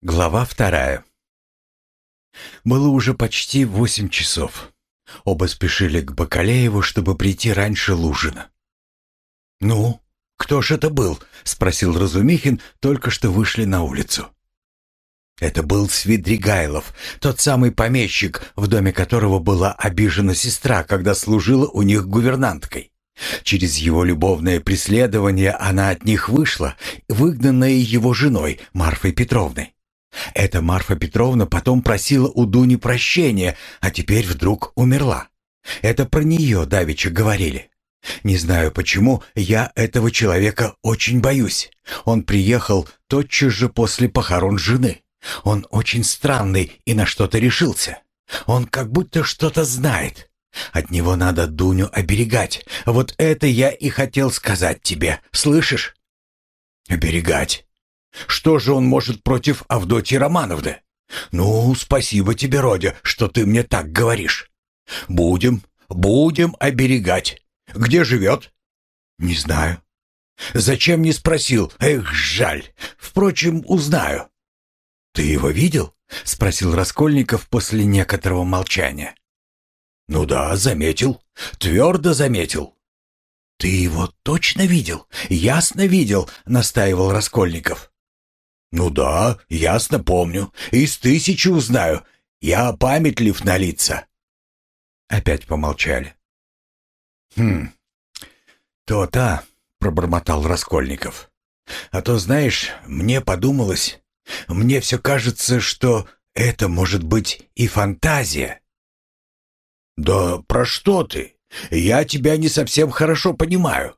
Глава вторая. Было уже почти восемь часов. Оба спешили к Бакалееву, чтобы прийти раньше Лужина. «Ну, кто ж это был?» — спросил Разумихин, только что вышли на улицу. Это был Свидригайлов, тот самый помещик, в доме которого была обижена сестра, когда служила у них гувернанткой. Через его любовное преследование она от них вышла, выгнанная его женой Марфой Петровной. Эта Марфа Петровна потом просила у Дуни прощения, а теперь вдруг умерла. Это про нее давеча говорили. Не знаю почему, я этого человека очень боюсь. Он приехал тотчас же после похорон жены. Он очень странный и на что-то решился. Он как будто что-то знает. От него надо Дуню оберегать. Вот это я и хотел сказать тебе. Слышишь? Оберегать. Что же он может против Авдотьи Романовны? Ну, спасибо тебе, Родя, что ты мне так говоришь. Будем, будем оберегать. Где живет? Не знаю. Зачем не спросил? Эх, жаль. Впрочем, узнаю. Ты его видел? Спросил Раскольников после некоторого молчания. Ну да, заметил. Твердо заметил. «Ты его точно видел? Ясно видел?» — настаивал Раскольников. «Ну да, ясно помню. Из тысячи узнаю. Я памятлив на лица». Опять помолчали. «Хм, то-то», — пробормотал Раскольников. «А то, знаешь, мне подумалось, мне все кажется, что это может быть и фантазия». «Да про что ты? Я тебя не совсем хорошо понимаю.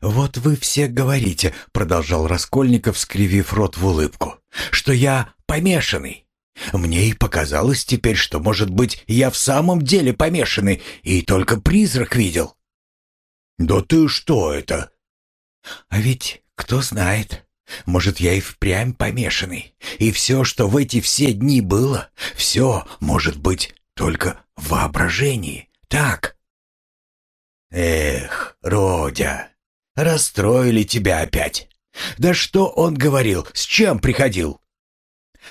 «Вот вы все говорите», — продолжал Раскольников, скривив рот в улыбку, «что я помешанный. Мне и показалось теперь, что, может быть, я в самом деле помешанный и только призрак видел». «Да ты что это?» «А ведь кто знает, может, я и впрямь помешанный, и все, что в эти все дни было, все, может быть, только в воображении, так?» «Эх, Родя!» Расстроили тебя опять. Да что он говорил? С чем приходил?»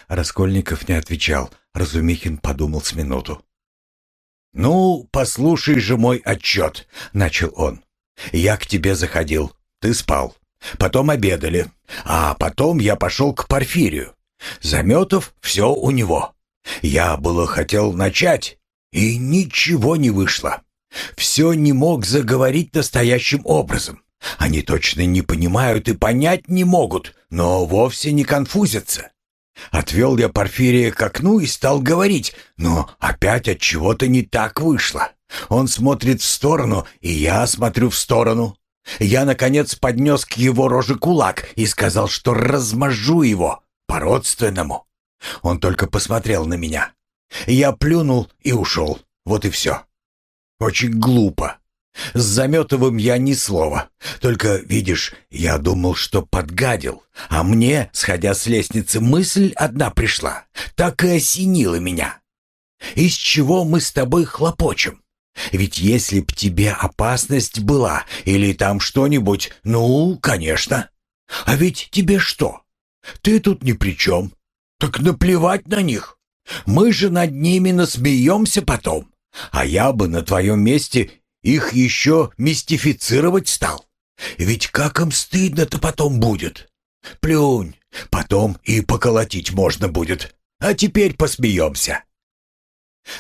Раскольников не отвечал. Разумихин подумал с минуту. «Ну, послушай же мой отчет», — начал он. «Я к тебе заходил. Ты спал. Потом обедали. А потом я пошел к Порфирию. Заметов все у него. Я было хотел начать, и ничего не вышло. Все не мог заговорить настоящим образом. Они точно не понимают и понять не могут, но вовсе не конфузятся. Отвел я Порфирия к окну и стал говорить, но опять от чего-то не так вышло. Он смотрит в сторону, и я смотрю в сторону. Я, наконец, поднес к его роже кулак и сказал, что размажу его по-родственному. Он только посмотрел на меня. Я плюнул и ушел. Вот и все. Очень глупо. С Заметовым я ни слова. Только, видишь, я думал, что подгадил. А мне, сходя с лестницы, мысль одна пришла. Так и осенила меня. Из чего мы с тобой хлопочем? Ведь если б тебе опасность была, или там что-нибудь, ну, конечно. А ведь тебе что? Ты тут ни при чем. Так наплевать на них. Мы же над ними насмеемся потом. А я бы на твоем месте их еще мистифицировать стал. Ведь как им стыдно-то потом будет. Плюнь, потом и поколотить можно будет. А теперь посмеемся.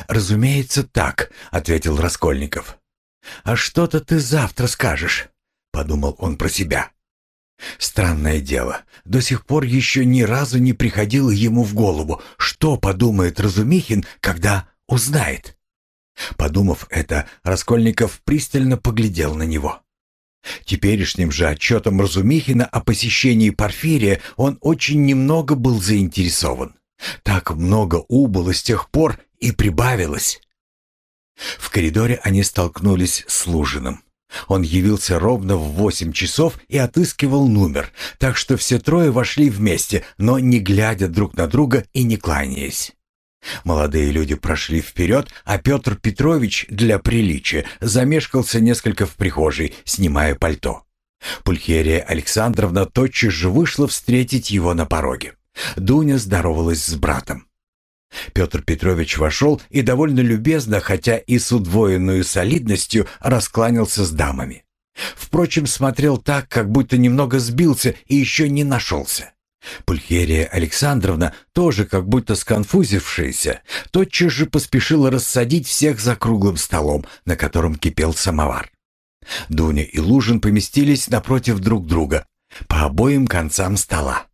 «Разумеется, так», — ответил Раскольников. «А что-то ты завтра скажешь», — подумал он про себя. Странное дело, до сих пор еще ни разу не приходило ему в голову, что подумает Разумихин, когда узнает. Подумав это, Раскольников пристально поглядел на него. Теперешним же отчетом Разумихина о посещении Порфирия он очень немного был заинтересован. Так много убыло с тех пор и прибавилось. В коридоре они столкнулись с Лужиным. Он явился ровно в восемь часов и отыскивал номер, так что все трое вошли вместе, но не глядя друг на друга и не кланяясь. Молодые люди прошли вперед, а Петр Петрович для приличия замешкался несколько в прихожей, снимая пальто. Пульхерия Александровна тотчас же вышла встретить его на пороге. Дуня здоровалась с братом. Петр Петрович вошел и довольно любезно, хотя и с удвоенной солидностью, раскланялся с дамами. Впрочем, смотрел так, как будто немного сбился и еще не нашелся. Пульхерия Александровна, тоже как будто сконфузившаяся, тотчас же поспешила рассадить всех за круглым столом, на котором кипел самовар. Дуня и Лужин поместились напротив друг друга, по обоим концам стола.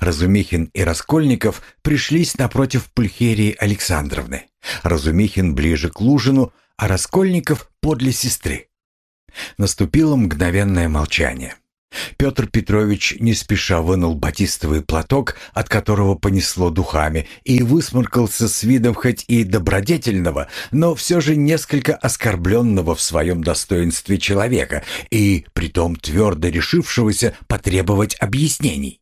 Разумихин и Раскольников пришлись напротив Пульхерии Александровны. Разумихин ближе к Лужину, а Раскольников подле сестры. Наступило мгновенное молчание. Петр Петрович не спеша вынул батистовый платок, от которого понесло духами, и высморкался с видом хоть и добродетельного, но все же несколько оскорбленного в своем достоинстве человека, и притом твердо решившегося потребовать объяснений.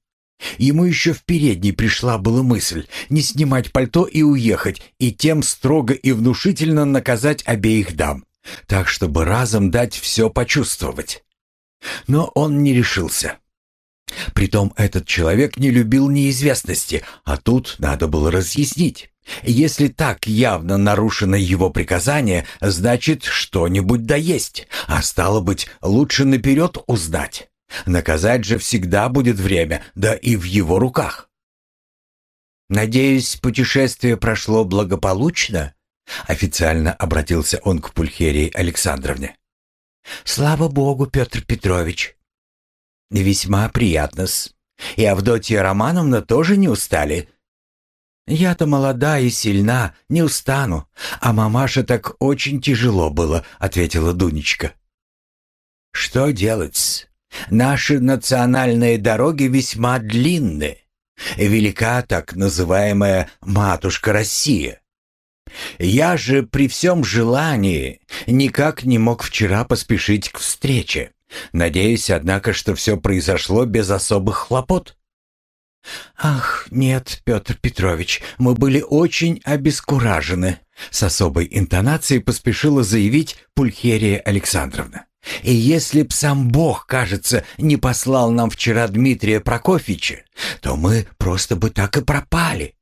Ему еще в передней пришла была мысль не снимать пальто и уехать, и тем строго и внушительно наказать обеих дам, так чтобы разом дать все почувствовать. Но он не решился. Притом этот человек не любил неизвестности, а тут надо было разъяснить. Если так явно нарушено его приказание, значит, что-нибудь да есть, а стало быть, лучше наперед узнать. Наказать же всегда будет время, да и в его руках. «Надеюсь, путешествие прошло благополучно?» Официально обратился он к Пульхерии Александровне. «Слава Богу, Петр Петрович!» «Весьма приятно-с. И Авдотья Романовна тоже не устали?» «Я-то молода и сильна, не устану, а мамаша так очень тяжело было», — ответила Дунечка. «Что делать? Наши национальные дороги весьма длинны. Велика так называемая «матушка Россия». Я же при всем желании никак не мог вчера поспешить к встрече. Надеюсь, однако, что все произошло без особых хлопот. «Ах, нет, Петр Петрович, мы были очень обескуражены», с особой интонацией поспешила заявить Пульхерия Александровна. «И если б сам Бог, кажется, не послал нам вчера Дмитрия Прокофьевича, то мы просто бы так и пропали.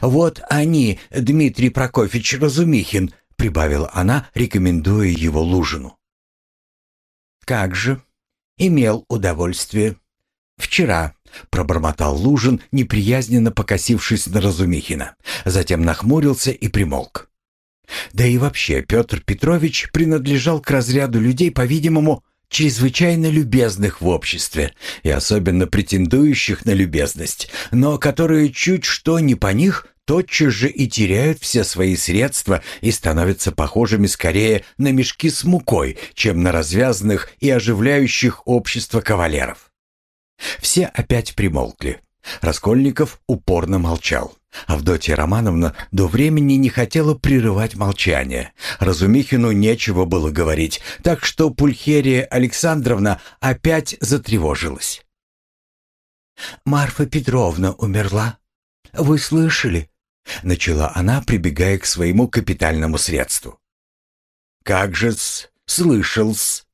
«Вот они, Дмитрий Прокофьевич Разумихин», — прибавила она, рекомендуя его Лужину. «Как же? Имел удовольствие. Вчера», — пробормотал Лужин, неприязненно покосившись на Разумихина. Затем нахмурился и примолк. Да и вообще Петр Петрович принадлежал к разряду людей, по-видимому, чрезвычайно любезных в обществе и особенно претендующих на любезность, но которые чуть что не по них тотчас же и теряют все свои средства и становятся похожими скорее на мешки с мукой, чем на развязанных и оживляющих общество кавалеров. Все опять примолкли. Раскольников упорно молчал. Авдотья Романовна до времени не хотела прерывать молчание. Разумихину нечего было говорить, так что Пульхерия Александровна опять затревожилась. «Марфа Петровна умерла. Вы слышали?» — начала она, прибегая к своему капитальному средству. «Как же-с, слышал-с»,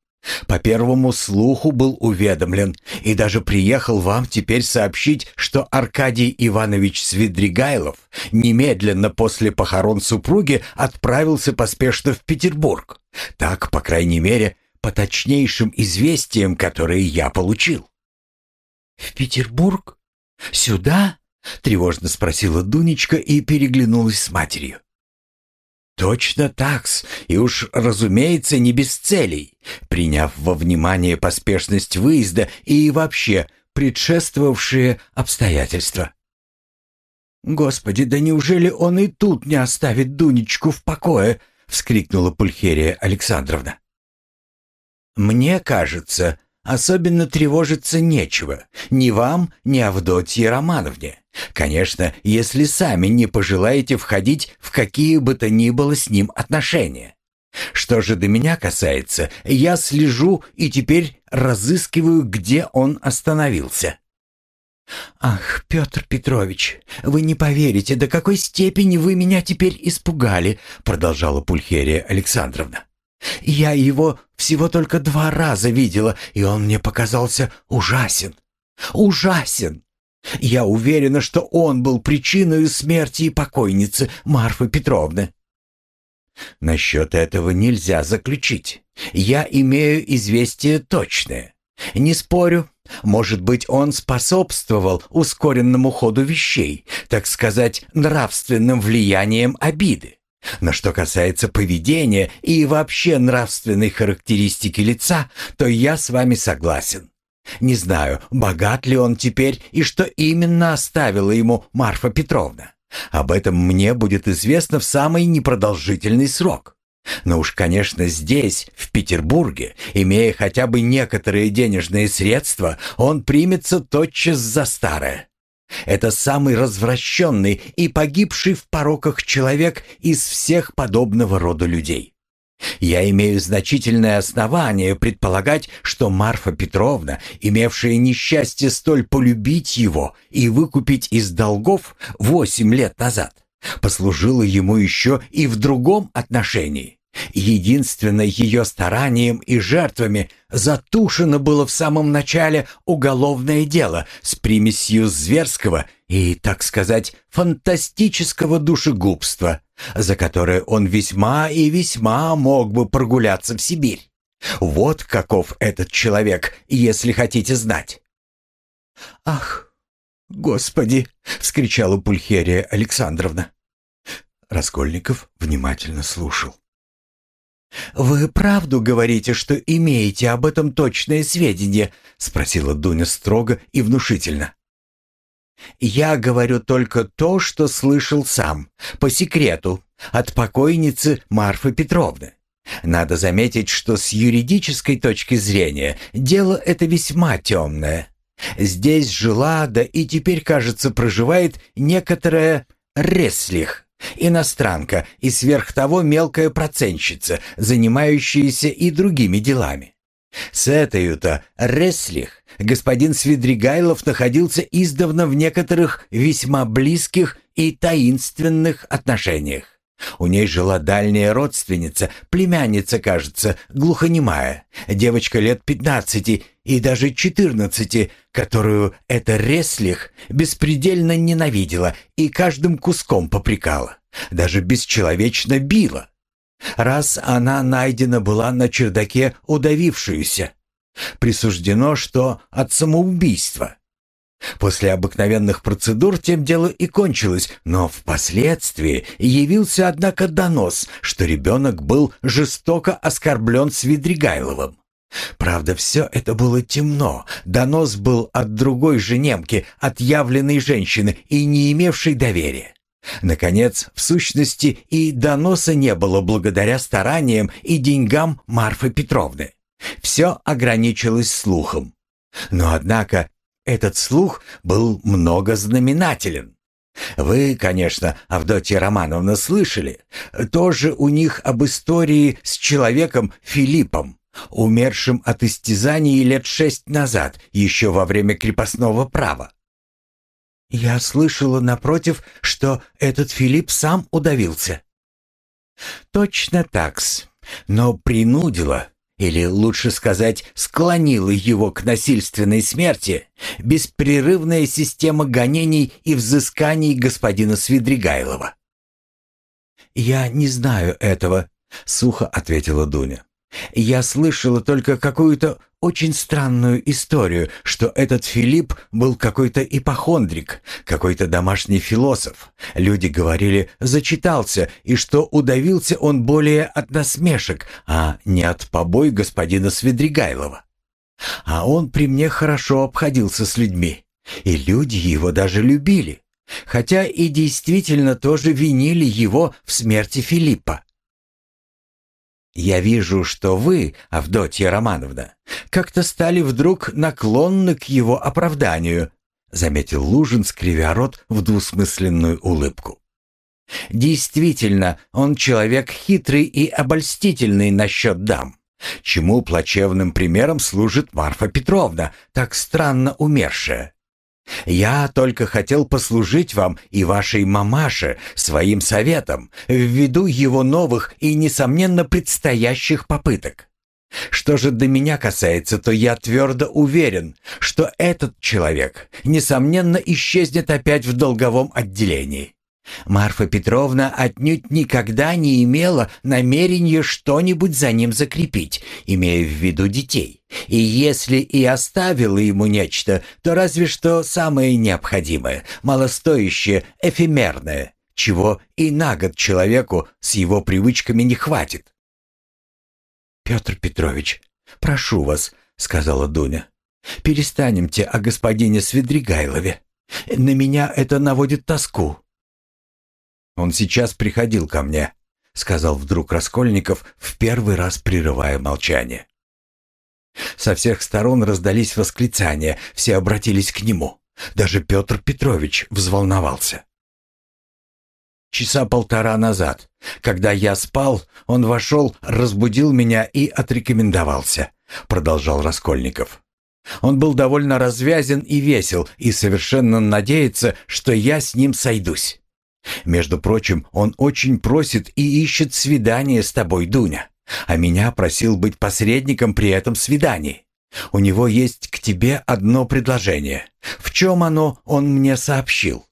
по первому слуху был уведомлен и даже приехал вам теперь сообщить, что Аркадий Иванович Свидригайлов немедленно после похорон супруги отправился поспешно в Петербург. Так, по крайней мере, по точнейшим известиям, которые я получил. «В Петербург? Сюда?» — тревожно спросила Дунечка и переглянулась с матерью. Точно такс, и уж, разумеется, не без целей, приняв во внимание поспешность выезда и вообще предшествовавшие обстоятельства. «Господи, да неужели он и тут не оставит Дунечку в покое?» — вскрикнула Пульхерия Александровна. «Мне кажется, особенно тревожиться нечего. Ни вам, ни Авдотье Романовне. Конечно, если сами не пожелаете входить в какие бы то ни было с ним отношения. Что же до меня касается, я слежу и теперь разыскиваю, где он остановился. «Ах, Петр Петрович, вы не поверите, до какой степени вы меня теперь испугали», продолжала Пульхерия Александровна. «Я его всего только два раза видела, и он мне показался ужасен. Ужасен! Я уверена, что он был причиной смерти покойницы Марфы Петровны. Насчет этого нельзя заключить. Я имею известие точное. Не спорю, может быть, он способствовал ускоренному ходу вещей, так сказать, нравственным влиянием обиды. Но что касается поведения и вообще нравственной характеристики лица, то я с вами согласен. Не знаю, богат ли он теперь и что именно оставила ему Марфа Петровна. Об этом мне будет известно в самый непродолжительный срок. Но уж, конечно, здесь, в Петербурге, имея хотя бы некоторые денежные средства, он примется тотчас за старое. Это самый развращенный и погибший в пороках человек из всех подобного рода людей. Я имею значительное основание предполагать, что Марфа Петровна, имевшая несчастье столь полюбить его и выкупить из долгов восемь лет назад, послужила ему еще и в другом отношении. Единственное ее старанием и жертвами затушено было в самом начале уголовное дело с примесью зверского и, так сказать, фантастического душегубства, за которое он весьма и весьма мог бы прогуляться в Сибирь. Вот каков этот человек, если хотите знать. «Ах, Господи!» — вскричала Пульхерия Александровна. Раскольников внимательно слушал. «Вы правду говорите, что имеете об этом точные сведения?» — спросила Дуня строго и внушительно. «Я говорю только то, что слышал сам, по секрету, от покойницы Марфы Петровны. Надо заметить, что с юридической точки зрения дело это весьма темное. Здесь жила, да и теперь, кажется, проживает некоторая Реслих, иностранка и сверх того мелкая процентщица, занимающаяся и другими делами. С этой-то Реслих господин Свидригайлов находился издавна в некоторых весьма близких и таинственных отношениях. У ней жила дальняя родственница, племянница, кажется, глухонемая, девочка лет пятнадцати и даже четырнадцати, которую эта Реслих беспредельно ненавидела и каждым куском попрекала, даже бесчеловечно била. Раз она найдена была на чердаке удавившуюся, присуждено, что от самоубийства. После обыкновенных процедур тем дело и кончилось, но впоследствии явился, однако, донос, что ребенок был жестоко оскорблен Свидригайловым. Правда, все это было темно. Донос был от другой же немки, отъявленной женщины и не имевшей доверия. Наконец, в сущности, и доноса не было благодаря стараниям и деньгам Марфы Петровны. Все ограничилось слухом. Но, однако, этот слух был многознаменателен. Вы, конечно, Авдотья Романовна, слышали. Тоже у них об истории с человеком Филиппом, умершим от истязаний лет шесть назад, еще во время крепостного права. Я слышала напротив, что этот Филипп сам удавился. Точно такс, но принудила, или лучше сказать, склонила его к насильственной смерти, беспрерывная система гонений и взысканий господина Свидригайлова. «Я не знаю этого», — сухо ответила Дуня. Я слышала только какую-то очень странную историю, что этот Филипп был какой-то ипохондрик, какой-то домашний философ. Люди говорили, зачитался, и что удавился он более от насмешек, а не от побой господина Свидригайлова. А он при мне хорошо обходился с людьми, и люди его даже любили, хотя и действительно тоже винили его в смерти Филиппа. «Я вижу, что вы, Авдотья Романовна, как-то стали вдруг наклонны к его оправданию», заметил Лужин, скривя рот в двусмысленную улыбку. «Действительно, он человек хитрый и обольстительный насчет дам, чему плачевным примером служит Марфа Петровна, так странно умершая. Я только хотел послужить вам и вашей мамаше своим советом ввиду его новых и, несомненно, предстоящих попыток. Что же до меня касается, то я твердо уверен, что этот человек, несомненно, исчезнет опять в долговом отделении. Марфа Петровна отнюдь никогда не имела намерения что-нибудь за ним закрепить, имея в виду детей. И если и оставила ему нечто, то разве что самое необходимое, малостоящее, эфемерное, чего и на год человеку с его привычками не хватит. «Петр Петрович, прошу вас», — сказала Дуня, — «перестанемте о господине Свидригайлове. На меня это наводит тоску». «Он сейчас приходил ко мне», — сказал вдруг Раскольников, в первый раз прерывая молчание. Со всех сторон раздались восклицания, все обратились к нему. Даже Петр Петрович взволновался. Часа полтора назад, когда я спал, он вошел, разбудил меня и отрекомендовался», — продолжал Раскольников. «Он был довольно развязен и весел, и совершенно надеется, что я с ним сойдусь. Между прочим, он очень просит и ищет свидание с тобой, Дуня, а меня просил быть посредником при этом свидании. У него есть к тебе одно предложение. В чем оно, он мне сообщил.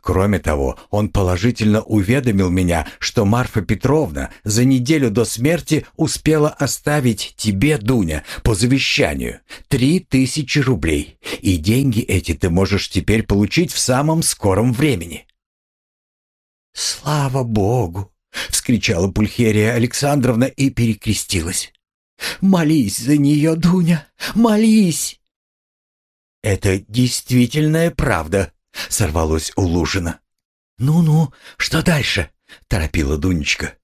Кроме того, он положительно уведомил меня, что Марфа Петровна за неделю до смерти успела оставить тебе, Дуня, по завещанию, три тысячи рублей, и деньги эти ты можешь теперь получить в самом скором времени». «Слава Богу!» — вскричала Пульхерия Александровна и перекрестилась. «Молись за нее, Дуня, молись!» «Это действительная правда», — сорвалось у Лужина. «Ну-ну, что дальше?» — торопила Дунечка.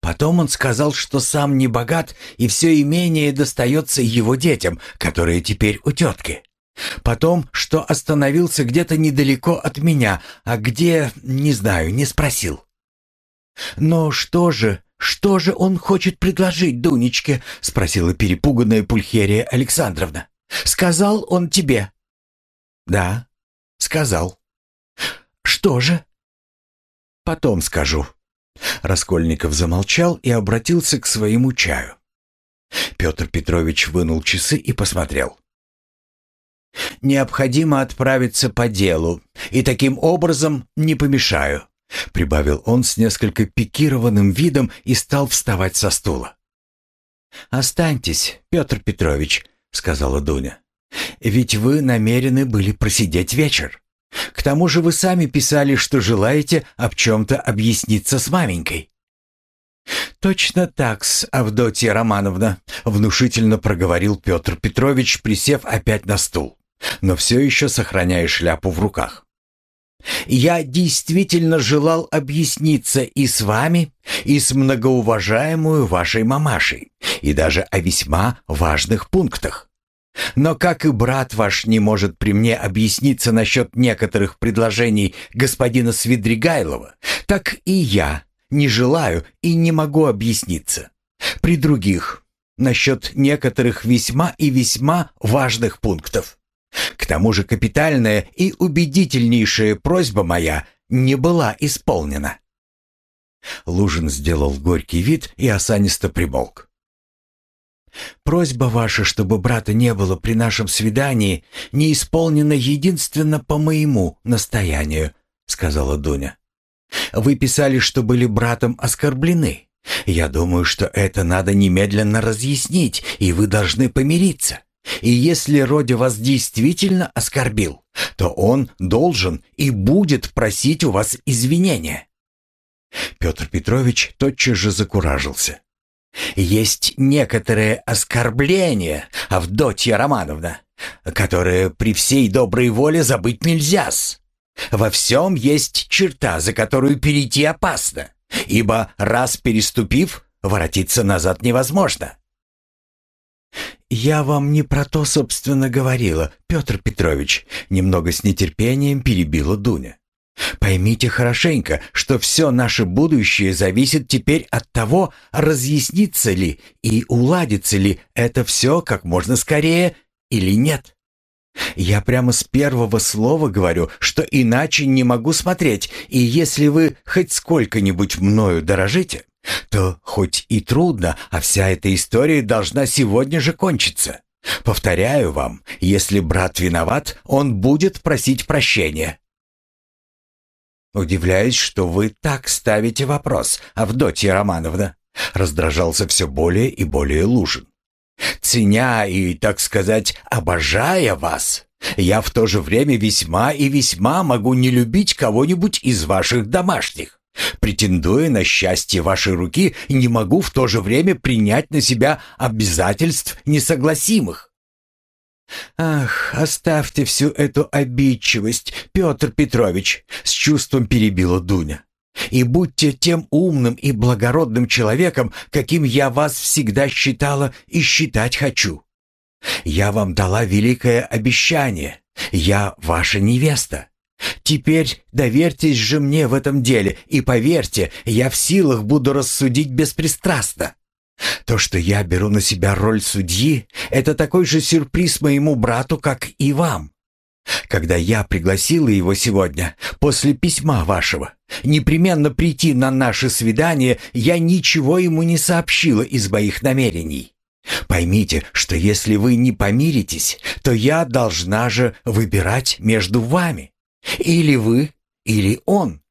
Потом он сказал, что сам не богат, и все имение достается его детям, которые теперь у тетки. Потом, что остановился где-то недалеко от меня, а где, не знаю, не спросил. «Но что же, что же он хочет предложить Дунечке?» — спросила перепуганная Пульхерия Александровна. «Сказал он тебе?» «Да», Сказал. Что же? Потом скажу. Раскольников замолчал и обратился к своему чаю. Петр Петрович вынул часы и посмотрел. «Необходимо отправиться по делу, и таким образом не помешаю», прибавил он с несколько пикированным видом и стал вставать со стула. «Останьтесь, Петр Петрович», — сказала Дуня. Ведь вы намерены были просидеть вечер. К тому же вы сами писали, что желаете об чем-то объясниться с маменькой». «Точно так-с, Авдотья Романовна», — внушительно проговорил Петр Петрович, присев опять на стул, но все еще сохраняя шляпу в руках. «Я действительно желал объясниться и с вами, и с многоуважаемую вашей мамашей, и даже о весьма важных пунктах. Но как и брат ваш не может при мне объясниться насчет некоторых предложений господина Свидригайлова, так и я не желаю и не могу объясниться. При других, насчет некоторых весьма и весьма важных пунктов. К тому же капитальная и убедительнейшая просьба моя не была исполнена. Лужин сделал горький вид и осанисто примолк. Просьба ваша, чтобы брата не было при нашем свидании, не исполнена единственно по моему настоянию, сказала Дуня. Вы писали, что были братом оскорблены. Я думаю, что это надо немедленно разъяснить, и вы должны помириться. И если Родя вас действительно оскорбил, то он должен и будет просить у вас извинения. Петр Петрович тотчас же закуражился. Есть некоторые оскорбления, Авдотья Романовна, которые при всей доброй воле забыть нельзя-с. Во всем есть черта, за которую перейти опасно, ибо раз переступив, воротиться назад невозможно. «Я вам не про то, собственно, говорила, Петр Петрович», немного с нетерпением перебила Дуня. Поймите хорошенько, что все наше будущее зависит теперь от того, разъяснится ли и уладится ли это все как можно скорее или нет. Я прямо с первого слова говорю, что иначе не могу смотреть, и если вы хоть сколько-нибудь мною дорожите, то хоть и трудно, а вся эта история должна сегодня же кончиться. Повторяю вам, если брат виноват, он будет просить прощения. Удивляюсь, что вы так ставите вопрос, Авдотья Романовна. Раздражался все более и более Лужин. Ценя и, так сказать, обожая вас, я в то же время весьма и весьма могу не любить кого-нибудь из ваших домашних. Претендуя на счастье вашей руки, не могу в то же время принять на себя обязательств несогласимых. «Ах, оставьте всю эту обидчивость, Петр Петрович!» — с чувством перебила Дуня. «И будьте тем умным и благородным человеком, каким я вас всегда считала и считать хочу. Я вам дала великое обещание. Я ваша невеста. Теперь доверьтесь же мне в этом деле, и поверьте, я в силах буду рассудить беспристрастно. То, что я беру на себя роль судьи, это такой же сюрприз моему брату, как и вам. Когда я пригласила его сегодня, после письма вашего, непременно прийти на наше свидание, я ничего ему не сообщила из моих намерений. Поймите, что если вы не помиритесь, то я должна же выбирать между вами. Или вы, или он.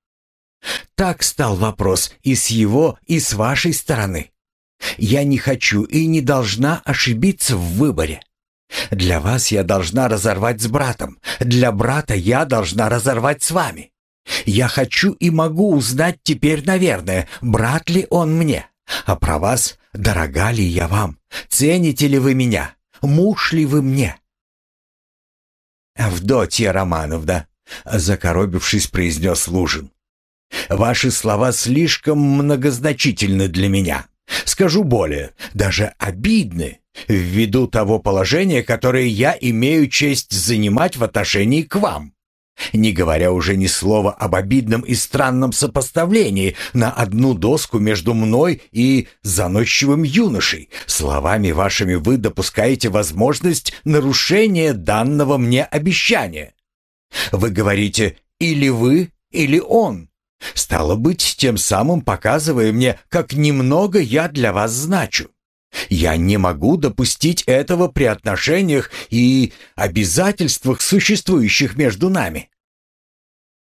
Так стал вопрос и с его, и с вашей стороны. Я не хочу и не должна ошибиться в выборе. Для вас я должна разорвать с братом, для брата я должна разорвать с вами. Я хочу и могу узнать теперь, наверное, брат ли он мне. А про вас, дорога ли я вам, цените ли вы меня, муж ли вы мне? Авдотья Романовна, закоробившись, произнес Лужин. Ваши слова слишком многозначительны для меня. Скажу более, даже обидны, ввиду того положения, которое я имею честь занимать в отношении к вам. Не говоря уже ни слова об обидном и странном сопоставлении на одну доску между мной и заносчивым юношей, словами вашими вы допускаете возможность нарушения данного мне обещания. Вы говорите «или вы, или он». Стало быть, тем самым показывая мне, как немного я для вас значу. Я не могу допустить этого при отношениях и обязательствах, существующих между нами.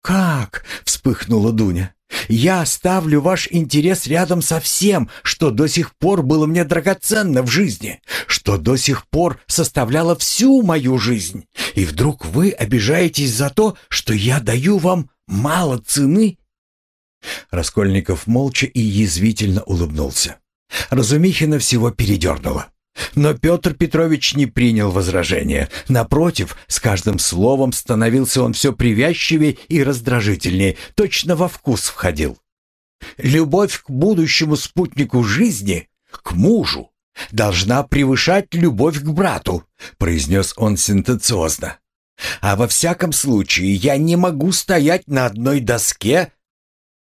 «Как?» — вспыхнула Дуня. «Я ставлю ваш интерес рядом со всем, что до сих пор было мне драгоценно в жизни, что до сих пор составляло всю мою жизнь, и вдруг вы обижаетесь за то, что я даю вам мало цены Раскольников молча и язвительно улыбнулся. Разумихина всего передернуло. Но Петр Петрович не принял возражения. Напротив, с каждым словом становился он все привязчивее и раздражительнее, точно во вкус входил. «Любовь к будущему спутнику жизни, к мужу, должна превышать любовь к брату», произнес он сентенциозно. «А во всяком случае я не могу стоять на одной доске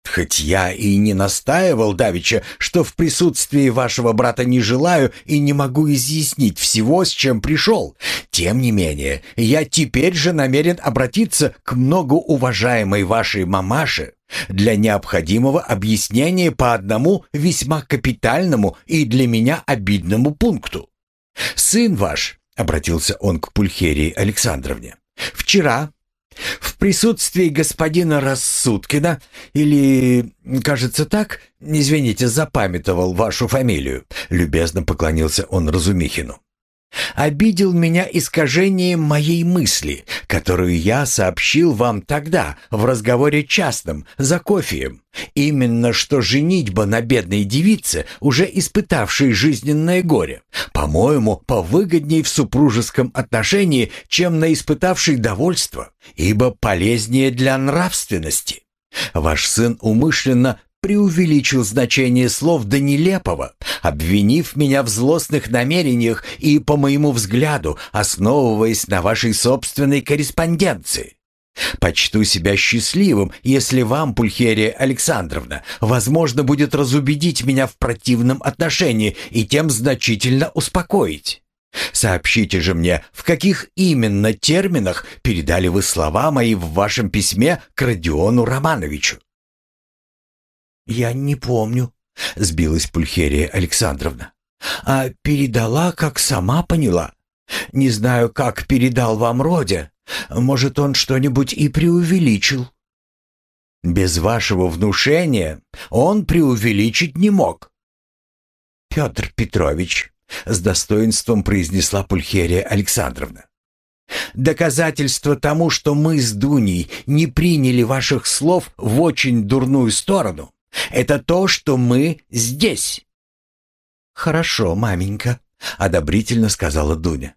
Хоть я и не настаивал давеча, что в присутствии вашего брата не желаю и не могу изъяснить всего, с чем пришел, тем не менее, я теперь же намерен обратиться к многоуважаемой вашей мамаше для необходимого объяснения по одному весьма капитальному и для меня обидному пункту. Сын ваш, — обратился он к Пульхерии Александровне, — вчера в присутствии господина Рассудкина, или, кажется так, извините, запамятовал вашу фамилию, любезно поклонился он Разумихину обидел меня искажением моей мысли, которую я сообщил вам тогда в разговоре частном за кофеем. Именно что женитьба на бедной девице, уже испытавшей жизненное горе, по-моему, повыгодней в супружеском отношении, чем на испытавшей довольство, ибо полезнее для нравственности. Ваш сын умышленно преувеличил значение слов до нелепого, обвинив меня в злостных намерениях и, по моему взгляду, основываясь на вашей собственной корреспонденции. Почту себя счастливым, если вам, Пульхерия Александровна, возможно будет разубедить меня в противном отношении и тем значительно успокоить. Сообщите же мне, в каких именно терминах передали вы слова мои в вашем письме к Родиону Романовичу. «Я не помню», — сбилась Пульхерия Александровна. «А передала, как сама поняла. Не знаю, как передал вам Родя. Может, он что-нибудь и преувеличил». «Без вашего внушения он преувеличить не мог». «Петр Петрович», — с достоинством произнесла Пульхерия Александровна, Доказательство тому, что мы с Дуней не приняли ваших слов в очень дурную сторону, это то, что мы здесь. Хорошо, маменька, одобрительно сказала Дуня.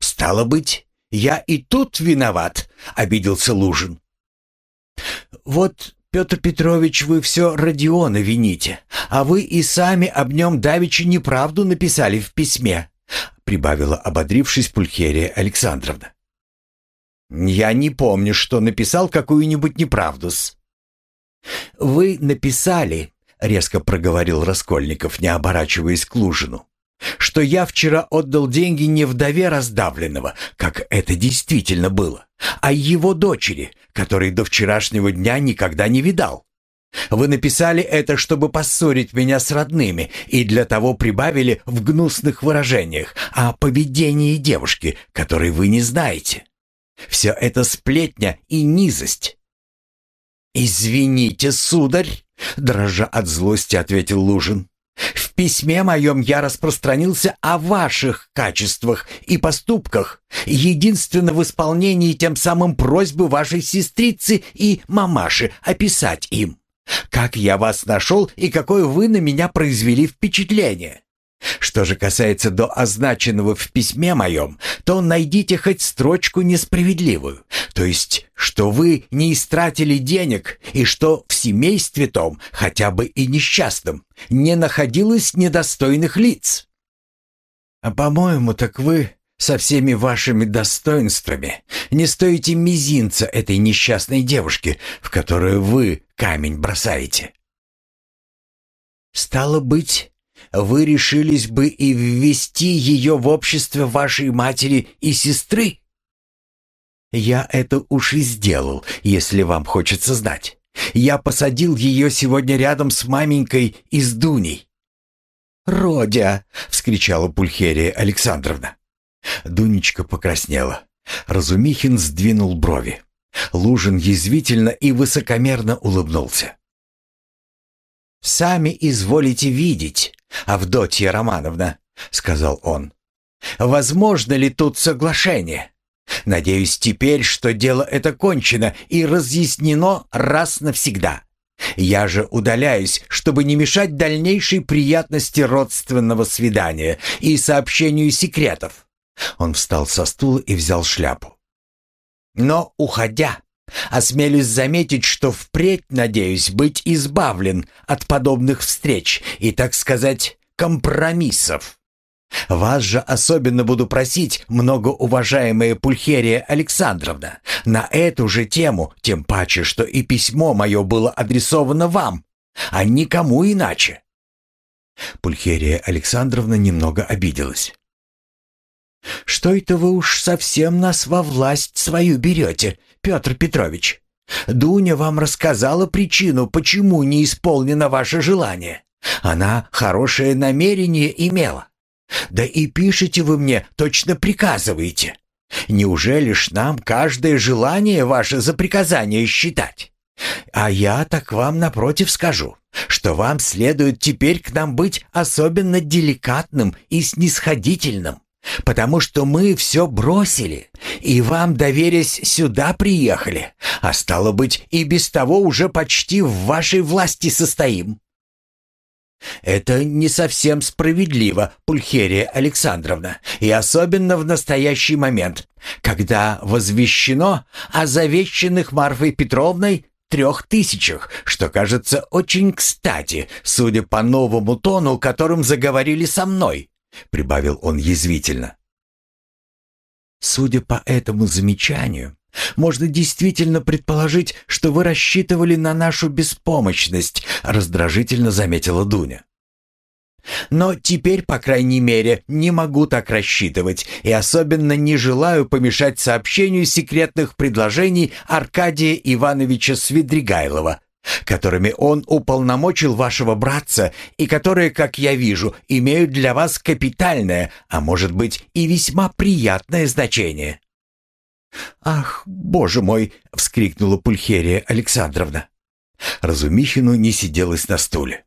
Стало быть, я и тут виноват, обиделся Лужин. Вот Петр Петрович, вы все Родиона вините, а вы и сами об нем давеча неправду написали в письме прибавила, ободрившись Пульхерия Александровна. «Я не помню, что написал какую-нибудь неправду-с». «Вы написали», — резко проговорил Раскольников, не оборачиваясь к Лужину, «что я вчера отдал деньги не вдове раздавленного, как это действительно было, а его дочери, которой до вчерашнего дня никогда не видал. Вы написали это, чтобы поссорить меня с родными, и для того прибавили в гнусных выражениях о поведении девушки, которой вы не знаете. Все это сплетня и низость. «Извините, сударь», — дрожа от злости ответил Лужин. «В письме моем я распространился о ваших качествах и поступках, единственно в исполнении тем самым просьбы вашей сестрицы и мамаши описать им. Как я вас нашел и какое вы на меня произвели впечатление? Что же касается до означенного в письме моем, то найдите хоть строчку несправедливую, то есть, что вы не истратили денег и что в семействе том, хотя бы и несчастном, не находилось недостойных лиц. А по-моему, так вы со всеми вашими достоинствами не стоите мизинца этой несчастной девушки, в которую вы камень бросаете. Стало быть, вы решились бы и ввести ее в общество вашей матери и сестры? Я это уж и сделал, если вам хочется знать. Я посадил ее сегодня рядом с маменькой и с Дуней. «Родя!» — вскричала Пульхерия Александровна. Дунечка покраснела. Разумихин сдвинул брови. Лужин язвительно и высокомерно улыбнулся. «Сами изволите видеть, Авдотья Романовна», — сказал он. «Возможно ли тут соглашение? Надеюсь теперь, что дело это кончено и разъяснено раз навсегда. Я же удаляюсь, чтобы не мешать дальнейшей приятности родственного свидания и сообщению секретов. Он встал со стула и взял шляпу. «Но, уходя, осмелюсь заметить, что впредь надеюсь быть избавлен от подобных встреч и, так сказать, компромиссов. Вас же особенно буду просить, многоуважаемая Пульхерия Александровна, на эту же тему, тем паче, что и письмо мое было адресовано вам, а никому иначе». Пульхерия Александровна немного обиделась. «Что это вы уж совсем нас во власть свою берете, Петр Петрович? Дуня вам рассказала причину, почему не исполнено ваше желание. Она хорошее намерение имела. Да и пишете вы мне, точно приказываете. Неужели ж нам каждое желание ваше за приказание считать? А я так вам напротив скажу, что вам следует теперь к нам быть особенно деликатным и снисходительным. Потому что мы все бросили, и вам, доверясь, сюда приехали, а стало быть, и без того уже почти в вашей власти состоим». «Это не совсем справедливо, Пульхерия Александровна, и особенно в настоящий момент, когда возвещено о завещанных Марфой Петровной трех тысячах, что кажется очень кстати, судя по новому тону, которым заговорили со мной. — прибавил он язвительно. «Судя по этому замечанию, можно действительно предположить, что вы рассчитывали на нашу беспомощность», — раздражительно заметила Дуня. «Но теперь, по крайней мере, не могу так рассчитывать и особенно не желаю помешать сообщению секретных предложений Аркадия Ивановича Свидригайлова», которыми он уполномочил вашего братца и которые, как я вижу, имеют для вас капитальное, а может быть и весьма приятное значение». «Ах, боже мой!» — вскрикнула Пульхерия Александровна. Разумихину не сиделась на стуле.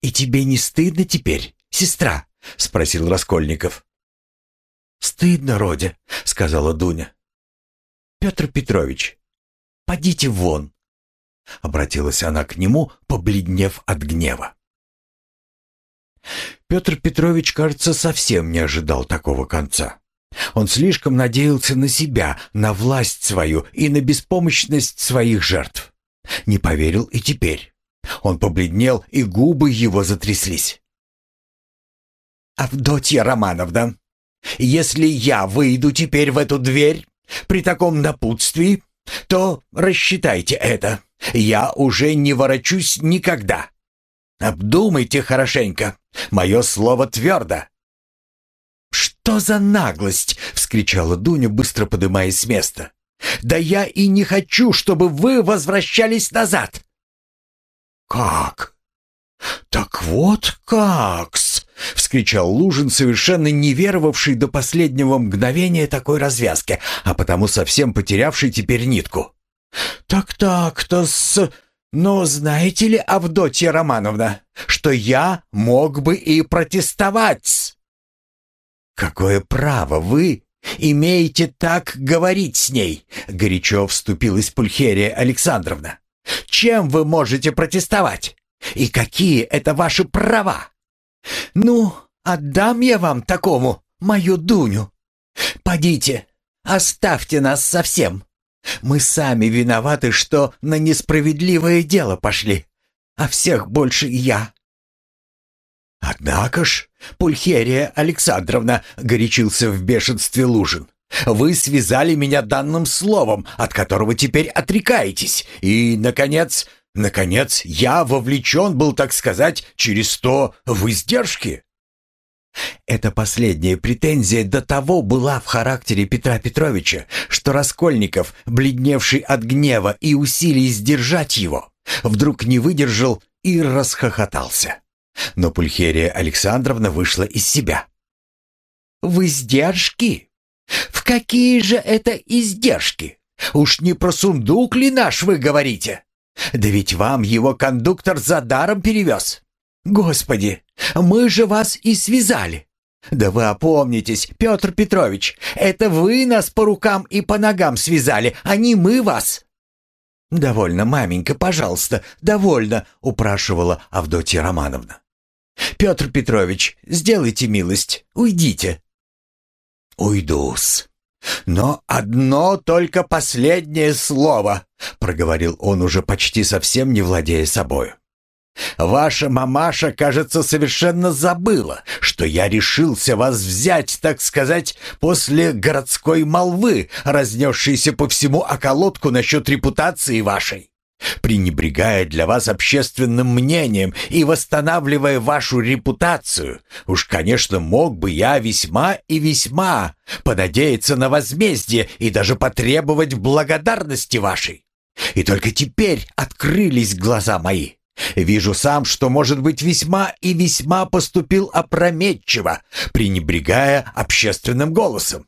«И тебе не стыдно теперь, сестра?» — спросил Раскольников. «Стыдно, Родя», — сказала Дуня. «Петр Петрович, подите вон», — обратилась она к нему, побледнев от гнева. Петр Петрович, кажется, совсем не ожидал такого конца. Он слишком надеялся на себя, на власть свою и на беспомощность своих жертв. Не поверил и теперь. Он побледнел, и губы его затряслись. «Авдотья Романовна, если я выйду теперь в эту дверь при таком напутствии, то рассчитайте это. Я уже не ворочусь никогда. Обдумайте хорошенько. Мое слово твердо. «Что за наглость!» — вскричала Дуня, быстро подымаясь с места. «Да я и не хочу, чтобы вы возвращались назад!» «Как? Так вот как-с!» — вскричал Лужин, совершенно не веровавший до последнего мгновения такой развязке, а потому совсем потерявший теперь нитку. «Так-так-то-с...» «Но знаете ли, Авдотья Романовна, что я мог бы и протестовать?» «Какое право вы имеете так говорить с ней?» — горячо вступилась Пульхерия Александровна. «Чем вы можете протестовать? И какие это ваши права?» «Ну, отдам я вам такому, мою Дуню. Подите, оставьте нас совсем. Мы сами виноваты, что на несправедливое дело пошли, а всех больше я. «Однако ж, Пульхерия Александровна», — горячился в бешенстве Лужин, «вы связали меня данным словом, от которого теперь отрекаетесь, и, наконец, наконец, я вовлечен был, так сказать, через то в издержки». Эта последняя претензия до того была в характере Петра Петровича, что Раскольников, бледневший от гнева и усилий сдержать его, вдруг не выдержал и расхохотался. Но Пульхерия Александровна вышла из себя. «В издержки? В какие же это издержки? Уж не про сундук ли наш вы говорите? Да ведь вам его кондуктор за даром перевез. Господи, мы же вас и связали. Да вы опомнитесь, Петр Петрович, это вы нас по рукам и по ногам связали, а не мы вас. «Довольно, маменька, пожалуйста, довольно», — упрашивала Авдотья Романовна. «Петр Петрович, сделайте милость, уйдите». «Уйду-с. Но одно только последнее слово», — проговорил он уже почти совсем не владея собою. Ваша мамаша, кажется, совершенно забыла, что я решился вас взять, так сказать, после городской молвы, разнесшейся по всему околотку насчет репутации вашей. Пренебрегая для вас общественным мнением и восстанавливая вашу репутацию, уж, конечно, мог бы я весьма и весьма понадеяться на возмездие и даже потребовать благодарности вашей. И только теперь открылись глаза мои. Вижу сам, что, может быть, весьма и весьма поступил опрометчиво, пренебрегая общественным голосом.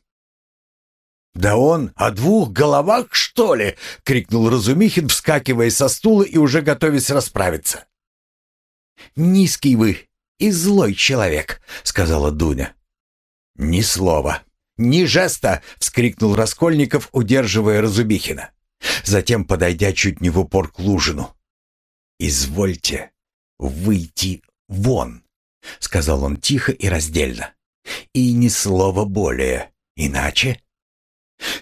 «Да он о двух головах, что ли?» — крикнул Разумихин, вскакивая со стула и уже готовясь расправиться. «Низкий вы и злой человек», — сказала Дуня. «Ни слова, ни жеста!» — вскрикнул Раскольников, удерживая Разумихина. Затем, подойдя чуть не в упор к Лужину, «Извольте выйти вон», — сказал он тихо и раздельно. «И ни слова более, иначе...»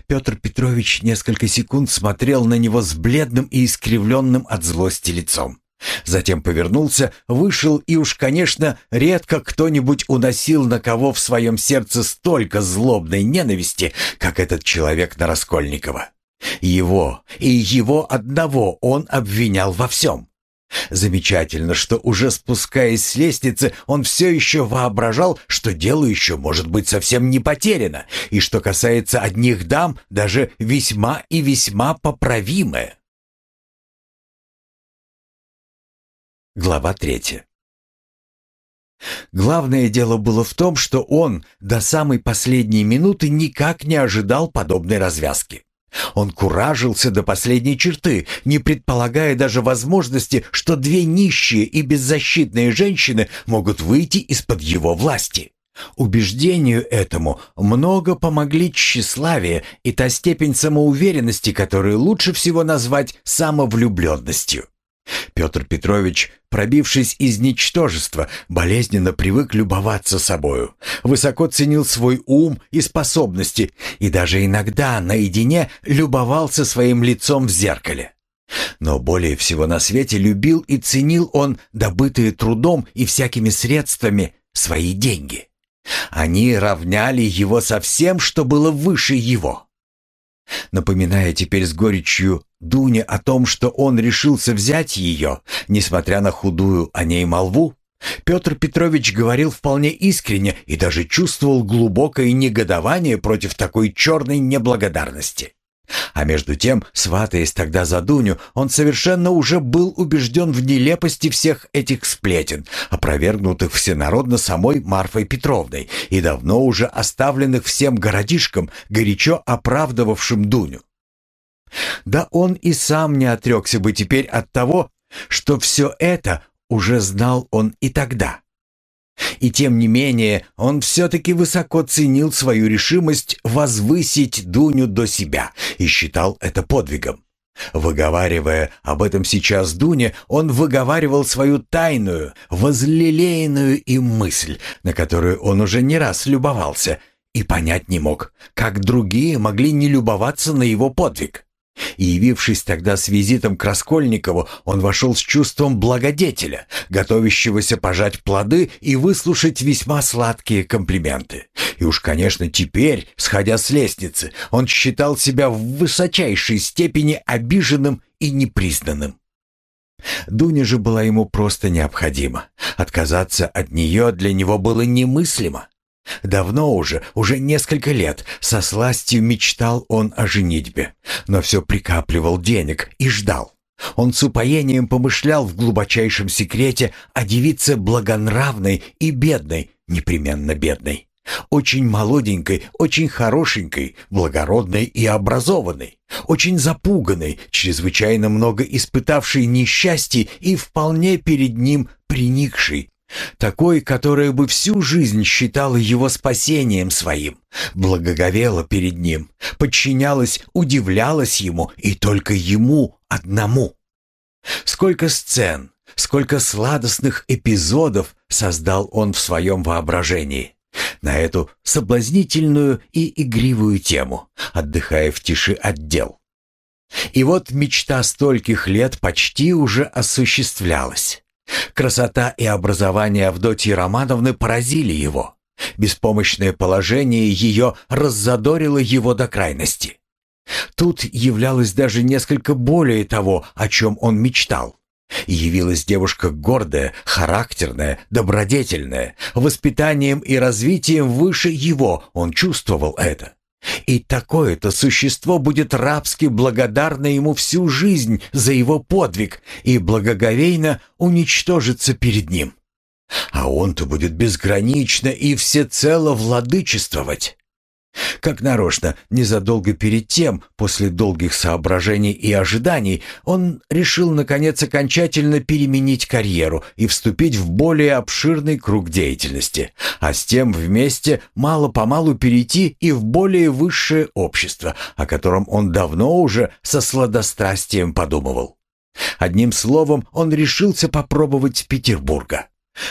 Петр Петрович несколько секунд смотрел на него с бледным и искривленным от злости лицом. Затем повернулся, вышел, и уж, конечно, редко кто-нибудь уносил на кого в своем сердце столько злобной ненависти, как этот человек на Раскольникова. Его и его одного он обвинял во всем. Замечательно, что уже спускаясь с лестницы, он все еще воображал, что дело еще может быть совсем не потеряно, и что касается одних дам, даже весьма и весьма поправимое. Глава третья. Главное дело было в том, что он до самой последней минуты никак не ожидал подобной развязки. Он куражился до последней черты, не предполагая даже возможности, что две нищие и беззащитные женщины могут выйти из-под его власти. Убеждению этому много помогли тщеславие и та степень самоуверенности, которую лучше всего назвать самовлюбленностью. Петр Петрович, пробившись из ничтожества, болезненно привык любоваться собою, высоко ценил свой ум и способности и даже иногда наедине любовался своим лицом в зеркале. Но более всего на свете любил и ценил он добытые трудом и всякими средствами свои деньги. Они равняли его со всем, что было выше его. Напоминая теперь с горечью Дуне о том, что он решился взять ее, несмотря на худую о ней молву, Петр Петрович говорил вполне искренне и даже чувствовал глубокое негодование против такой черной неблагодарности. А между тем, сватаясь тогда за Дуню, он совершенно уже был убежден в нелепости всех этих сплетен, опровергнутых всенародно самой Марфой Петровной и давно уже оставленных всем городишкам, горячо оправдывавшим Дуню. Да он и сам не отрекся бы теперь от того, что все это уже знал он и тогда. И тем не менее, он все-таки высоко ценил свою решимость возвысить Дуню до себя и считал это подвигом. Выговаривая об этом сейчас Дуне, он выговаривал свою тайную, возлелеянную им мысль, на которую он уже не раз любовался, и понять не мог, как другие могли не любоваться на его подвиг. И явившись тогда с визитом к Раскольникову, он вошел с чувством благодетеля, готовящегося пожать плоды и выслушать весьма сладкие комплименты. И уж, конечно, теперь, сходя с лестницы, он считал себя в высочайшей степени обиженным и непризнанным. Дуня же была ему просто необходима. Отказаться от нее для него было немыслимо. Давно уже, уже несколько лет, со сластью мечтал он о женитьбе, но все прикапливал денег и ждал. Он с упоением помышлял в глубочайшем секрете о девице благонравной и бедной, непременно бедной. Очень молоденькой, очень хорошенькой, благородной и образованной, очень запуганной, чрезвычайно много испытавшей несчастье и вполне перед ним приникшей, такой, которая бы всю жизнь считала его спасением своим, благоговела перед ним, подчинялась, удивлялась ему и только ему одному. Сколько сцен, сколько сладостных эпизодов создал он в своем воображении на эту соблазнительную и игривую тему, отдыхая в тиши от дел. И вот мечта стольких лет почти уже осуществлялась. Красота и образование Авдотьи Романовны поразили его. Беспомощное положение ее раззадорило его до крайности. Тут являлось даже несколько более того, о чем он мечтал. Явилась девушка гордая, характерная, добродетельная, воспитанием и развитием выше его, он чувствовал это. И такое-то существо будет рабски благодарно ему всю жизнь за его подвиг и благоговейно уничтожится перед ним. А он-то будет безгранично и всецело владычествовать. Как нарочно, незадолго перед тем, после долгих соображений и ожиданий, он решил, наконец, окончательно переменить карьеру и вступить в более обширный круг деятельности, а с тем вместе мало-помалу перейти и в более высшее общество, о котором он давно уже со сладострастием подумывал. Одним словом, он решился попробовать Петербурга.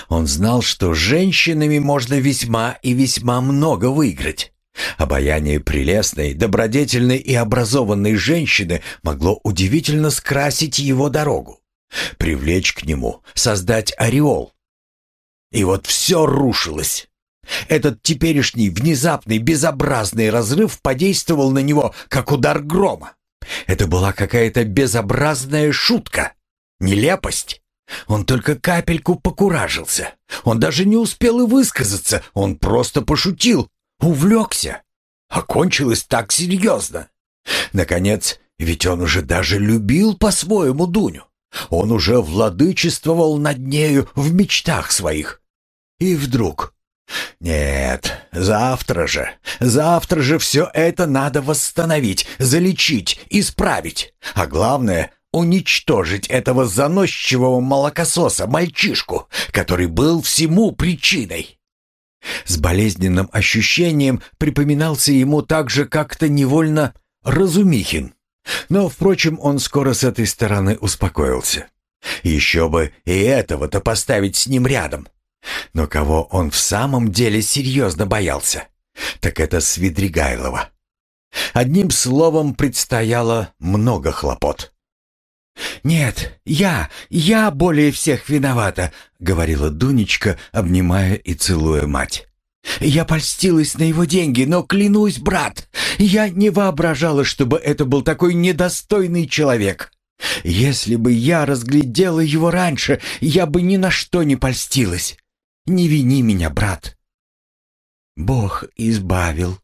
Он знал, что женщинами можно весьма и весьма много выиграть. Обаяние прелестной, добродетельной и образованной женщины могло удивительно скрасить его дорогу, привлечь к нему, создать ореол. И вот все рушилось. Этот теперешний внезапный безобразный разрыв подействовал на него, как удар грома. Это была какая-то безобразная шутка, нелепость. Он только капельку покуражился. Он даже не успел и высказаться, он просто пошутил, Увлекся. Окончилось так серьезно. Наконец, ведь он уже даже любил по-своему Дуню. Он уже владычествовал над нею в мечтах своих. И вдруг... Нет, завтра же, завтра же все это надо восстановить, залечить, исправить. А главное, уничтожить этого заносчивого молокососа, мальчишку, который был всему причиной. С болезненным ощущением припоминался ему также как-то невольно Разумихин. Но, впрочем, он скоро с этой стороны успокоился. Еще бы и этого-то поставить с ним рядом. Но кого он в самом деле серьезно боялся, так это Свидригайлова. Одним словом, предстояло много хлопот. «Нет, я, я более всех виновата», — говорила Дунечка, обнимая и целуя мать. «Я польстилась на его деньги, но клянусь, брат, я не воображала, чтобы это был такой недостойный человек. Если бы я разглядела его раньше, я бы ни на что не польстилась. Не вини меня, брат». «Бог избавил,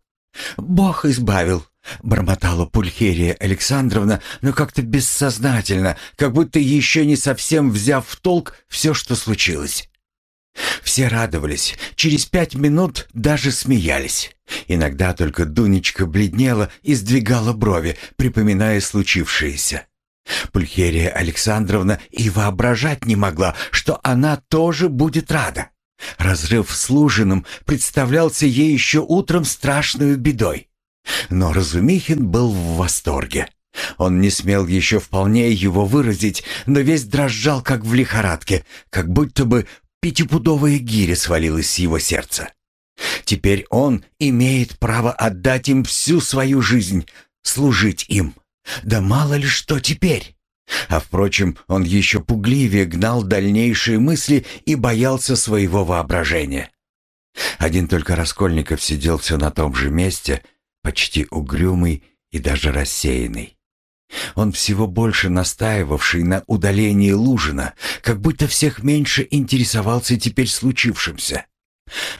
Бог избавил», — бормотала Пульхерия Александровна, но как-то бессознательно, как будто еще не совсем взяв в толк все, что случилось. Все радовались, через пять минут даже смеялись. Иногда только Дунечка бледнела и сдвигала брови, припоминая случившееся. Пульхерия Александровна и воображать не могла, что она тоже будет рада. Разрыв с Лужиным представлялся ей еще утром страшной бедой. Но Разумихин был в восторге. Он не смел еще вполне его выразить, но весь дрожал, как в лихорадке, как будто бы пятипудовая гиря свалилась с его сердца. Теперь он имеет право отдать им всю свою жизнь, служить им. Да мало ли что теперь. А впрочем, он еще пугливее гнал дальнейшие мысли и боялся своего воображения. Один только Раскольников сидел все на том же месте, почти угрюмый и даже рассеянный. Он всего больше настаивавший на удалении Лужина, как будто всех меньше интересовался теперь случившимся.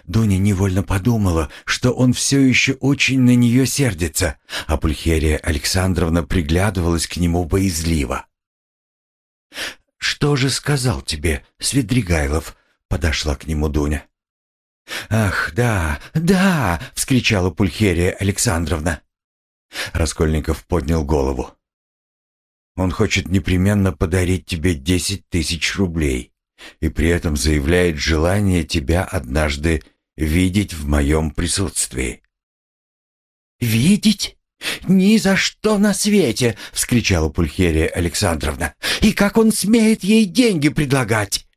Дуня невольно подумала, что он все еще очень на нее сердится, а Пульхерия Александровна приглядывалась к нему боязливо. «Что же сказал тебе Свидригайлов?» — подошла к нему Дуня. «Ах, да, да!» — вскричала Пульхерия Александровна. Раскольников поднял голову. Он хочет непременно подарить тебе десять тысяч рублей и при этом заявляет желание тебя однажды видеть в моем присутствии». «Видеть? Ни за что на свете!» — вскричала Пульхерия Александровна. «И как он смеет ей деньги предлагать?»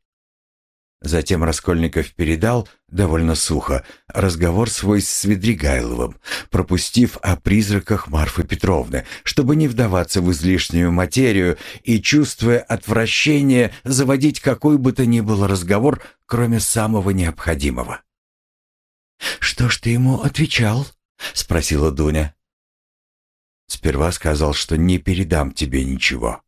Затем Раскольников передал, довольно сухо, разговор свой с Свидригайловым, пропустив о призраках Марфы Петровны, чтобы не вдаваться в излишнюю материю и, чувствуя отвращение, заводить какой бы то ни был разговор, кроме самого необходимого. «Что ж ты ему отвечал?» — спросила Дуня. Сперва сказал, что не передам тебе ничего.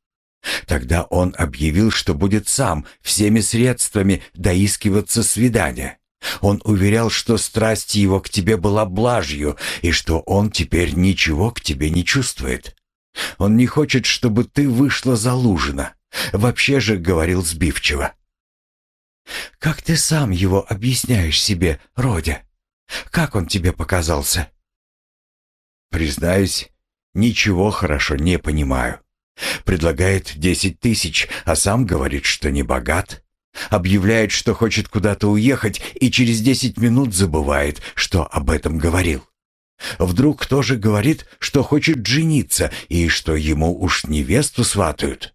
Тогда он объявил, что будет сам всеми средствами доискиваться свидания. Он уверял, что страсть его к тебе была блажью, и что он теперь ничего к тебе не чувствует. Он не хочет, чтобы ты вышла залужена. Вообще же говорил сбивчиво. «Как ты сам его объясняешь себе, Родя? Как он тебе показался?» «Признаюсь, ничего хорошо не понимаю. Предлагает десять тысяч, а сам говорит, что не богат. Объявляет, что хочет куда-то уехать, и через десять минут забывает, что об этом говорил. Вдруг тоже говорит, что хочет жениться и что ему уж невесту сватают.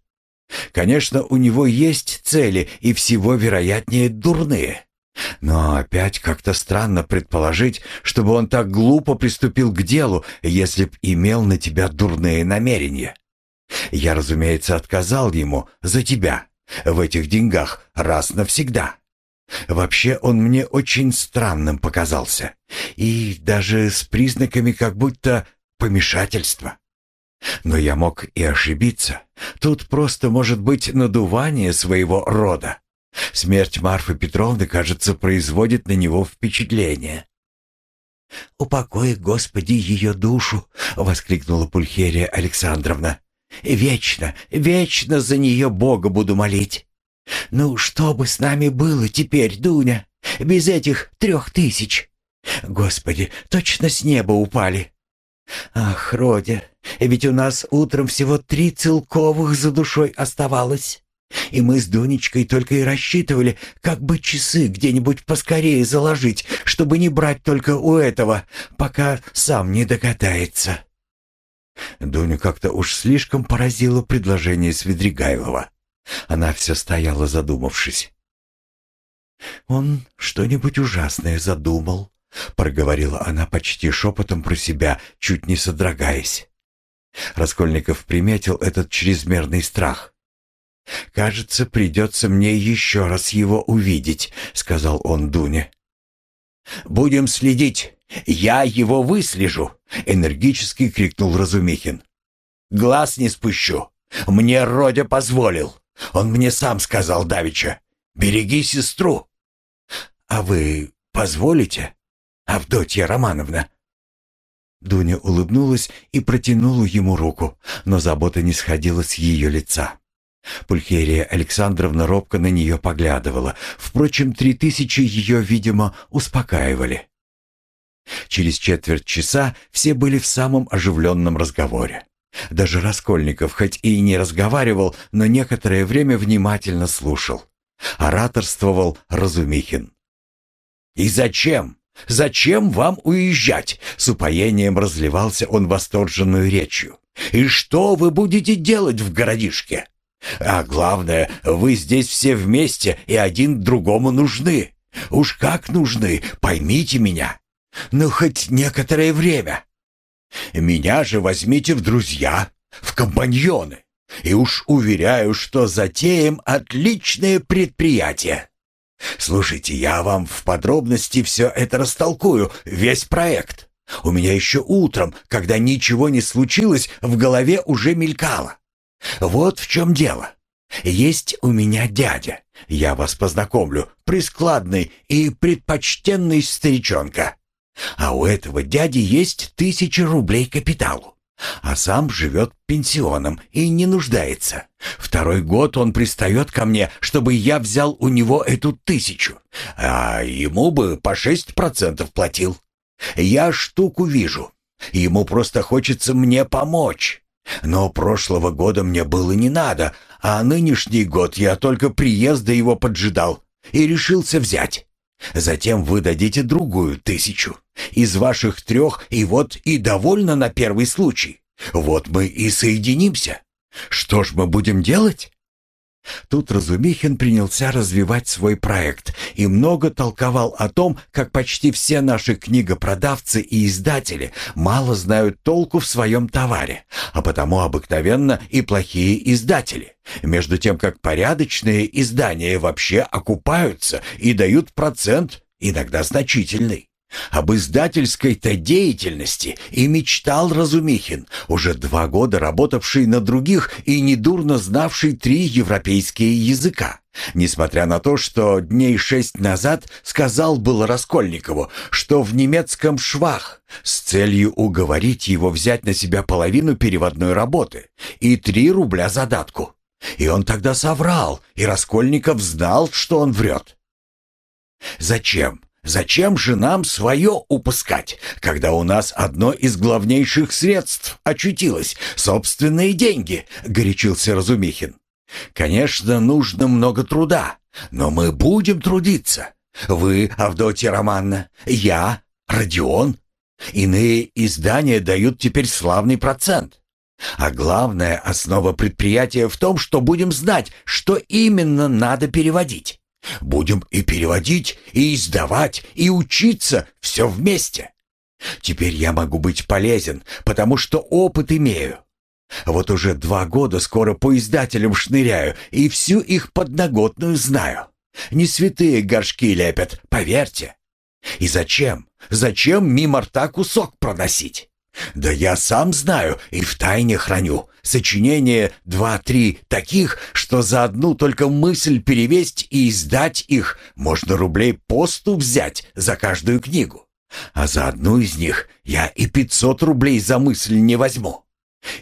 Конечно, у него есть цели и всего вероятнее дурные. Но опять как-то странно предположить, чтобы он так глупо приступил к делу, если б имел на тебя дурные намерения. Я, разумеется, отказал ему за тебя в этих деньгах раз навсегда. Вообще он мне очень странным показался. И даже с признаками как будто помешательства. Но я мог и ошибиться. Тут просто может быть надувание своего рода. Смерть Марфы Петровны, кажется, производит на него впечатление. «Упокой, Господи, ее душу!» — воскликнула Пульхерия Александровна. Вечно, вечно за нее Бога буду молить. Ну, что бы с нами было теперь, Дуня, без этих трех тысяч? Господи, точно с неба упали. Ах, Родя, ведь у нас утром всего три целковых за душой оставалось. И мы с Дунечкой только и рассчитывали, как бы часы где-нибудь поскорее заложить, чтобы не брать только у этого, пока сам не докатается. Дуню как-то уж слишком поразило предложение Свидригайлова. Она все стояла задумавшись. «Он что-нибудь ужасное задумал», — проговорила она почти шепотом про себя, чуть не содрогаясь. Раскольников приметил этот чрезмерный страх. «Кажется, придется мне еще раз его увидеть», — сказал он Дуне. «Будем следить. Я его выслежу», — энергически крикнул Разумихин. «Глаз не спущу. Мне Родя позволил. Он мне сам сказал Давича. Береги сестру». «А вы позволите, Авдотья Романовна?» Дуня улыбнулась и протянула ему руку, но забота не сходила с ее лица. Пульхерия Александровна робко на нее поглядывала. Впрочем, три тысячи ее, видимо, успокаивали. Через четверть часа все были в самом оживленном разговоре. Даже Раскольников, хоть и не разговаривал, но некоторое время внимательно слушал. Ораторствовал Разумихин. «И зачем? Зачем вам уезжать?» С упоением разливался он восторженную речью. «И что вы будете делать в городишке? А главное, вы здесь все вместе и один другому нужны. Уж как нужны, поймите меня. Ну, хоть некоторое время. Меня же возьмите в друзья, в компаньоны. И уж уверяю, что затеем отличное предприятие. Слушайте, я вам в подробности все это растолкую, весь проект. У меня еще утром, когда ничего не случилось, в голове уже мелькало. Вот в чем дело. Есть у меня дядя, я вас познакомлю, прискладный и предпочтенный старичонка. А у этого дяди есть тысячи рублей капиталу. А сам живет пенсионом и не нуждается. Второй год он пристает ко мне, чтобы я взял у него эту тысячу. А ему бы по шесть процентов платил. Я штуку вижу. Ему просто хочется мне помочь. Но прошлого года мне было не надо, а нынешний год я только приезда его поджидал и решился взять. Затем вы дадите другую тысячу. Из ваших трех и вот и довольно на первый случай. Вот мы и соединимся. Что ж мы будем делать? Тут Разумихин принялся развивать свой проект и много толковал о том, как почти все наши книгопродавцы и издатели мало знают толку в своем товаре, а потому обыкновенно и плохие издатели, между тем как порядочные издания вообще окупаются и дают процент, иногда значительный. Об издательской-то деятельности и мечтал Разумихин, уже два года работавший на других и недурно знавший три европейские языка. Несмотря на то, что дней шесть назад сказал было Раскольникову, что в немецком швах, с целью уговорить его взять на себя половину переводной работы и три рубля задатку. И он тогда соврал, и Раскольников знал, что он врет. Зачем? Зачем же нам свое упускать, когда у нас одно из главнейших средств очутилось — собственные деньги?» — горячился Разумихин. «Конечно, нужно много труда, но мы будем трудиться. Вы, Авдотья Романна, я, Родион. Иные издания дают теперь славный процент. А главная основа предприятия в том, что будем знать, что именно надо переводить. Будем и переводить, и издавать, и учиться все вместе. Теперь я могу быть полезен, потому что опыт имею. Вот уже два года скоро по издателям шныряю и всю их подноготную знаю. Не святые горшки лепят, поверьте. И зачем? Зачем мимо рта кусок проносить? Да я сам знаю и в тайне храню. Сочинения два-три таких, что за одну только мысль перевесть и издать их можно рублей посту взять за каждую книгу. А за одну из них я и пятьсот рублей за мысль не возьму.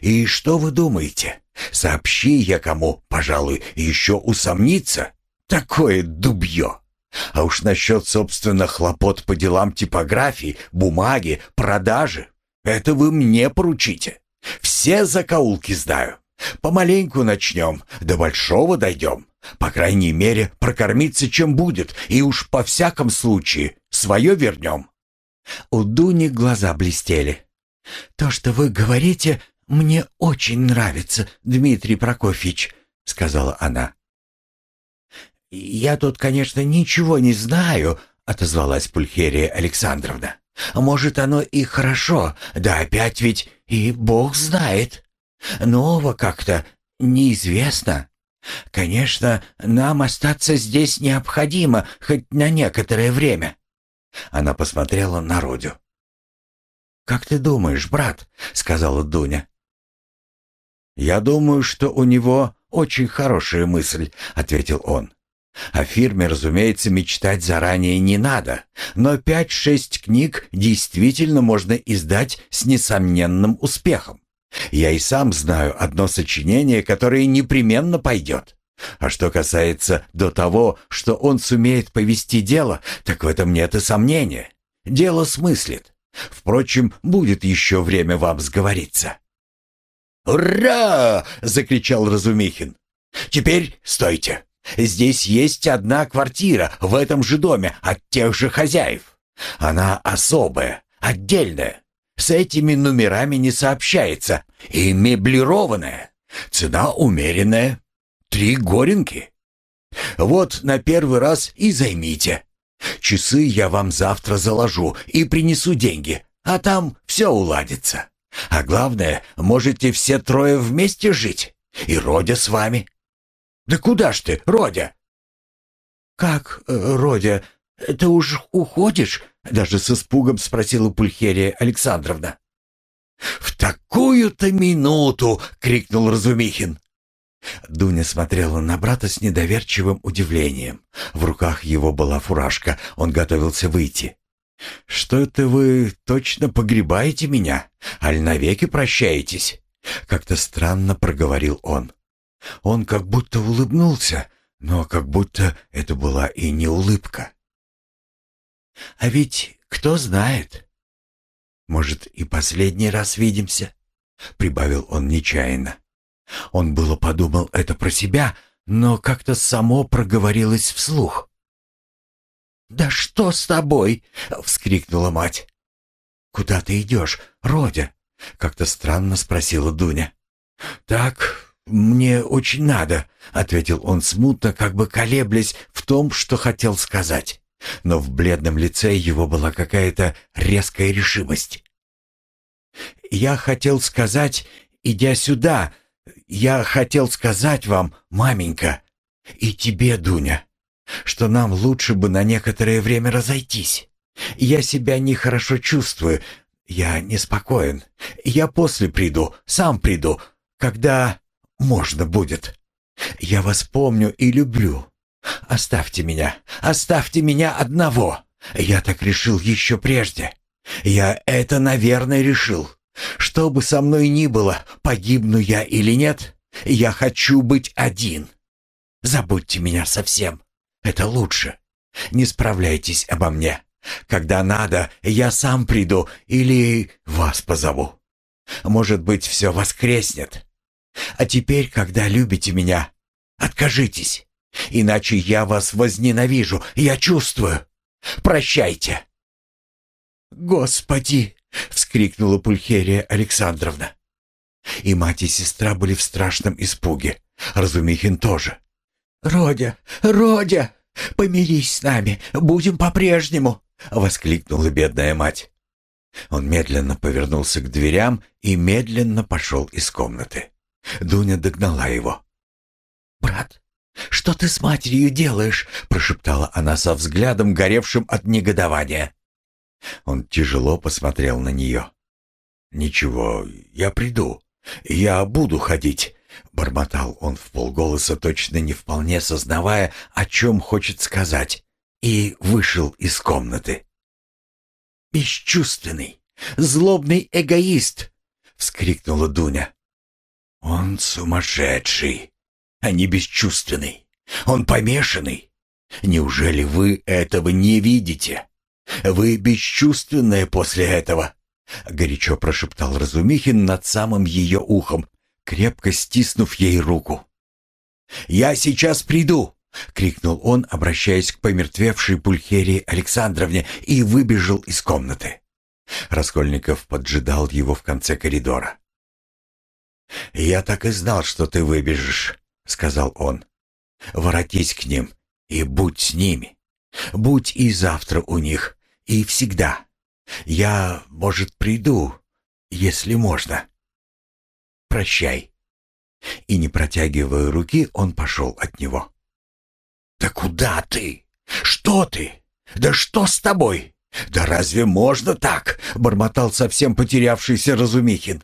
И что вы думаете? Сообщи я кому, пожалуй, еще усомниться? Такое дубье! А уж насчет, собственно, хлопот по делам типографии, бумаги, продажи, это вы мне поручите. Все закоулки знаю. Помаленьку начнем, до большого дойдем. По крайней мере, прокормиться чем будет, и уж по всяком случае свое вернем». У Дуни глаза блестели. «То, что вы говорите, мне очень нравится, Дмитрий Прокофьевич», — сказала она. «Я тут, конечно, ничего не знаю», — отозвалась Пульхерия Александровна. «Может, оно и хорошо, да опять ведь и Бог знает. Нового как-то неизвестно. Конечно, нам остаться здесь необходимо, хоть на некоторое время». Она посмотрела на Родю. «Как ты думаешь, брат?» — сказала Дуня. «Я думаю, что у него очень хорошая мысль», — ответил он. О фирме, разумеется, мечтать заранее не надо, но пять-шесть книг действительно можно издать с несомненным успехом. Я и сам знаю одно сочинение, которое непременно пойдет. А что касается до того, что он сумеет повести дело, так в этом нет и сомнения. Дело смыслит. Впрочем, будет еще время вам сговориться. «Ура!» — закричал Разумихин. «Теперь стойте. Здесь есть одна квартира в этом же доме от тех же хозяев. Она особая, отдельная. С этими номерами не сообщается и меблированная. Цена умеренная. Три горенки. Вот на первый раз и займите. Часы я вам завтра заложу и принесу деньги, а там все уладится. А главное, можете все трое вместе жить. И Родя с вами. «Да куда ж ты, Родя?» «Как, э, Родя, ты уж уходишь?» Даже с испугом спросила Пульхерия Александровна. «В такую-то минуту!» — крикнул Разумихин. Дуня смотрела на брата с недоверчивым удивлением. В руках его была фуражка, он готовился выйти. «Что это вы точно погребаете меня? Аль навеки прощаетесь?» Как-то странно проговорил он. Он как будто улыбнулся, но как будто это была и не улыбка. «А ведь кто знает? Может, и последний раз видимся?» — прибавил он нечаянно. Он было подумал это про себя, но как-то само проговорилось вслух. «Да что с тобой?» — вскрикнула мать. «Куда ты идешь, Родя?» — как-то странно спросила Дуня. «Так, «Мне очень надо», — ответил он смутно, как бы колеблясь в том, что хотел сказать. Но в бледном лице его была какая-то резкая решимость. «Я хотел сказать, идя сюда, я хотел сказать вам, маменька, и тебе, Дуня, что нам лучше бы на некоторое время разойтись. Я себя нехорошо чувствую, я неспокоен. Я после приду, сам приду, когда...» можно будет. Я вас помню и люблю. Оставьте меня, оставьте меня одного. Я так решил еще прежде. Я это, наверное, решил. Что бы со мной ни было, погибну я или нет, я хочу быть один. Забудьте меня совсем. Это лучше. Не справляйтесь обо мне. Когда надо, я сам приду или вас позову. Может быть, все воскреснет. А теперь, когда любите меня, откажитесь. Иначе я вас возненавижу, я чувствую. Прощайте. Господи, вскрикнула Пульхерия Александровна. И мать и сестра были в страшном испуге. Разумихин тоже. «Родя, Родя, помирись с нами, будем по-прежнему!» — воскликнула бедная мать. Он медленно повернулся к дверям и медленно пошел из комнаты. Дуня догнала его. «Брат, что ты с матерью делаешь?» — прошептала она со взглядом, горевшим от негодования. Он тяжело посмотрел на нее. «Ничего, я приду. Я буду ходить», — бормотал он в полголоса, точно не вполне сознавая, о чем хочет сказать, и вышел из комнаты. «Бесчувственный, злобный эгоист!» вскрикнула Дуня. «Он сумасшедший, а не бесчувственный. Он помешанный. Неужели вы этого не видите? Вы бесчувственная после этого?» Горячо прошептал Разумихин над самым ее ухом, крепко стиснув ей руку. «Я сейчас приду!» — крикнул он, обращаясь к помертвевшей Пульхерии Александровне, и выбежал из комнаты. Раскольников поджидал его в конце коридора. «Я так и знал, что ты выбежишь», — сказал он. «Воротись к ним и будь с ними. Будь и завтра у них, и всегда. Я, может, приду, если можно. Прощай». И, не протягивая руки, он пошел от него. «Да куда ты? Что ты? Да что с тобой? Да разве можно так?» — бормотал совсем потерявшийся Разумихин.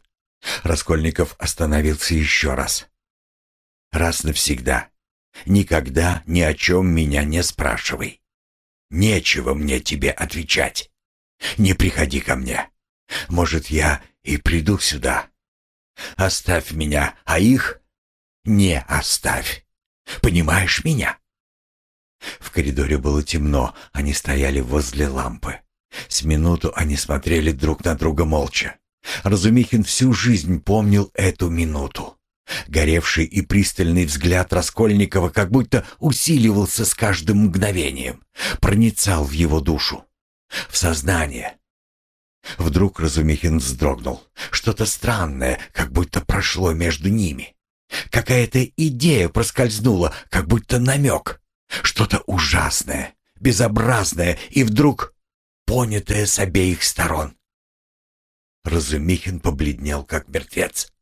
Раскольников остановился еще раз. «Раз навсегда. Никогда ни о чем меня не спрашивай. Нечего мне тебе отвечать. Не приходи ко мне. Может, я и приду сюда. Оставь меня, а их не оставь. Понимаешь меня?» В коридоре было темно, они стояли возле лампы. С минуту они смотрели друг на друга молча. Разумихин всю жизнь помнил эту минуту. Горевший и пристальный взгляд Раскольникова как будто усиливался с каждым мгновением, проницал в его душу, в сознание. Вдруг Разумихин вздрогнул. Что-то странное, как будто прошло между ними. Какая-то идея проскользнула, как будто намек. Что-то ужасное, безобразное и вдруг понятое с обеих сторон. Разумихин побледнел, как мертвец.